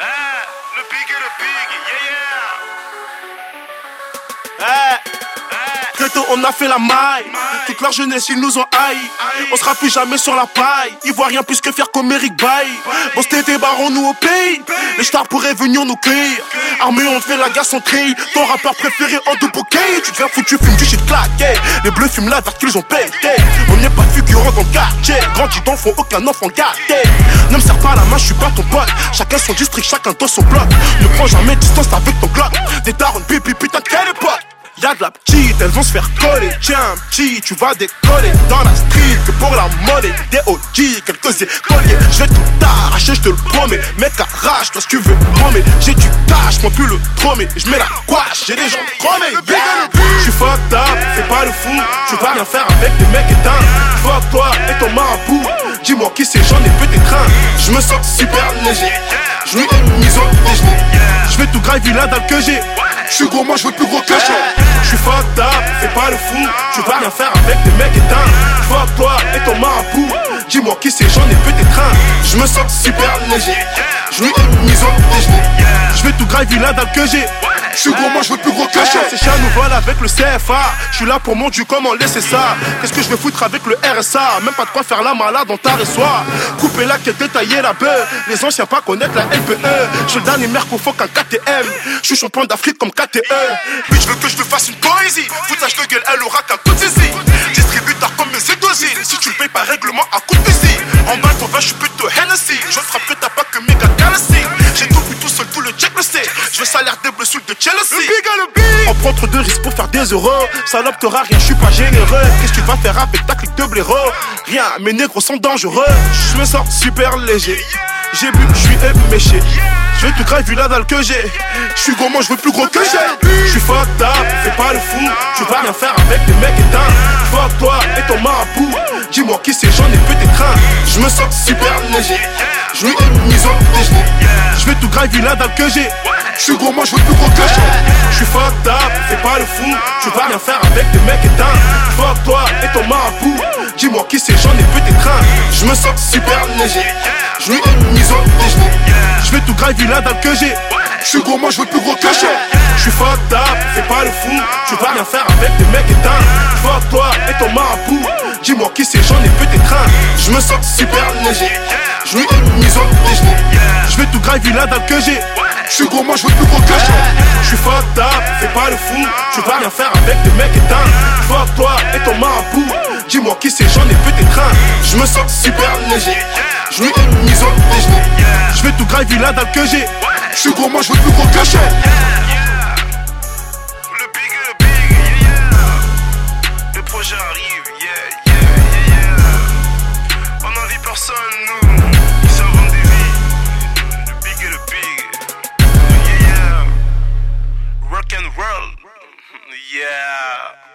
Ah, le big et le big, yeah yeah. Eh, Très tôt on a fait la maille Toute leur jeunesse ils nous ont haï On sera plus jamais sur la paille Ils voient rien plus que faire comme Eric Bay Bon c'était des barons nous au pays. Les stars pourraient venir nous cueillir. Armés on fait la guerre sans trille. Ton rappeur préféré en deux bouquets. Tu deviens foutu fumes du shit claqué Les bleus fument la verte qu'ils ont pété. On n'est pas dans le quartier Grandis d'enfants aucun enfant gâté Ne me serre pas la main je suis pas ton pote Chacun son district chacun dans son bloc Ne prends jamais distance avec ton glock Des darons pipi putain quelle époque Y'a de la petite, elles vont se faire coller. Tiens, petit, tu vas décoller dans la street que pour la monnaie. Des OG, quelques écoliers. Je vais tout t'arracher, je te le promets. Mec, arrache-toi si tu veux promets. J'ai du cash, moi plus le tromé. Je mets la couache, j'ai des gens chromés. Yeah. Je suis fucked fais pas le fou. Tu vas rien faire avec des mecs éteints. Fuck toi et ton marabout. Dis-moi qui c'est, j'en ai peut-être un. Je me sens super léger. Je lui ai mis au déjeuner. Je vais tout gravir la dalle que j'ai. Je suis gros, moi je veux plus gros que j'ai. Je suis fucked up, fais pas le fou. Tu vas rien faire avec des mecs éteints. Fuck toi et ton marabout. Dis-moi qui c'est, j'en ai peut-être un. Je me sens super léger. Je lui ai mis au déjeuner. Je vais tout gravir la dalle que j'ai. Je suis gros, moi je veux plus gros que j'ai. Ces chiens nous volent avec le CFA. Je suis là pour mon dieu, comment laisser ça? Qu'est-ce que je vais foutre avec le RSA Même pas de quoi faire la malade dans ta reçoit. Couper la quête, détailler la bœuf. Les anciens pas connaître la LPE. Je suis le dernier merco, faut qu'un KTM. Je suis champion d'Afrique comme KTE. Bitch, je veux que je te fasse une poésie. Foutage de gueule, elle aura qu'un coup de zizi. Distributeur comme mes. Si tu le payes par règlement à coup de fusil. En bas, ton je suis plutôt Bleus sous de Chelsea. Le big le big. On prend trop de risques pour faire des euros. Salope, t'auras rien, je suis pas généreux. Qu'est-ce que tu vas faire avec ta clique de blaireau Rien, mes négros sont dangereux. Je me sens super léger. J'ai bu, je suis éméché. Je vais tout grave vu la dalle que j'ai. Je suis gros, moi je veux plus gros que j'ai. Je suis fucked up, fais pas le fou. Tu vas rien faire avec des mecs éteints. Fuck toi et ton marabout. Dis-moi qui c'est, j'en ai peut-être un. Je me sens super léger. Je lui ai mis au déjeuner. Je vais tout grave vu la dalle que j'ai. Je suis gros, moi je veux plus gros que. Je suis fucked up, pas le fou. Tu vas rien faire avec des mecs éteints. Fuck toi et ton marabout. Dis-moi qui c'est, j'en ai peut-être un. Je me sens super léger. Je lui ai mis au déjeuner. Je vais tout gravir la dalle que j'ai. Je suis gros, moi je veux plus gros que. Je suis fucked up, fais pas le fou. Tu vas rien faire avec des mecs éteints. Fuck toi et ton marabout. Dis-moi qui c'est, j'en ai peut-être un. Je me sens super léger. Je lui ai mis au déjeuner. Je vais tout gravir la dalle que j'ai. Je suis gros, moi je veux plus gros que. Je suis fucked up, fais pas le fou. Tu vas rien faire avec des mecs éteints. Fuck toi et ton marabout. Dis-moi qui c'est, j'en ai peut-être un. Je me sens super léger. Je lui ai mis au déjeuner. Je vais tout gravir la dalle que j'ai. Je suis gros, moi je veux plus gros que. Le big le big, yeah. Le projet arrive, yeah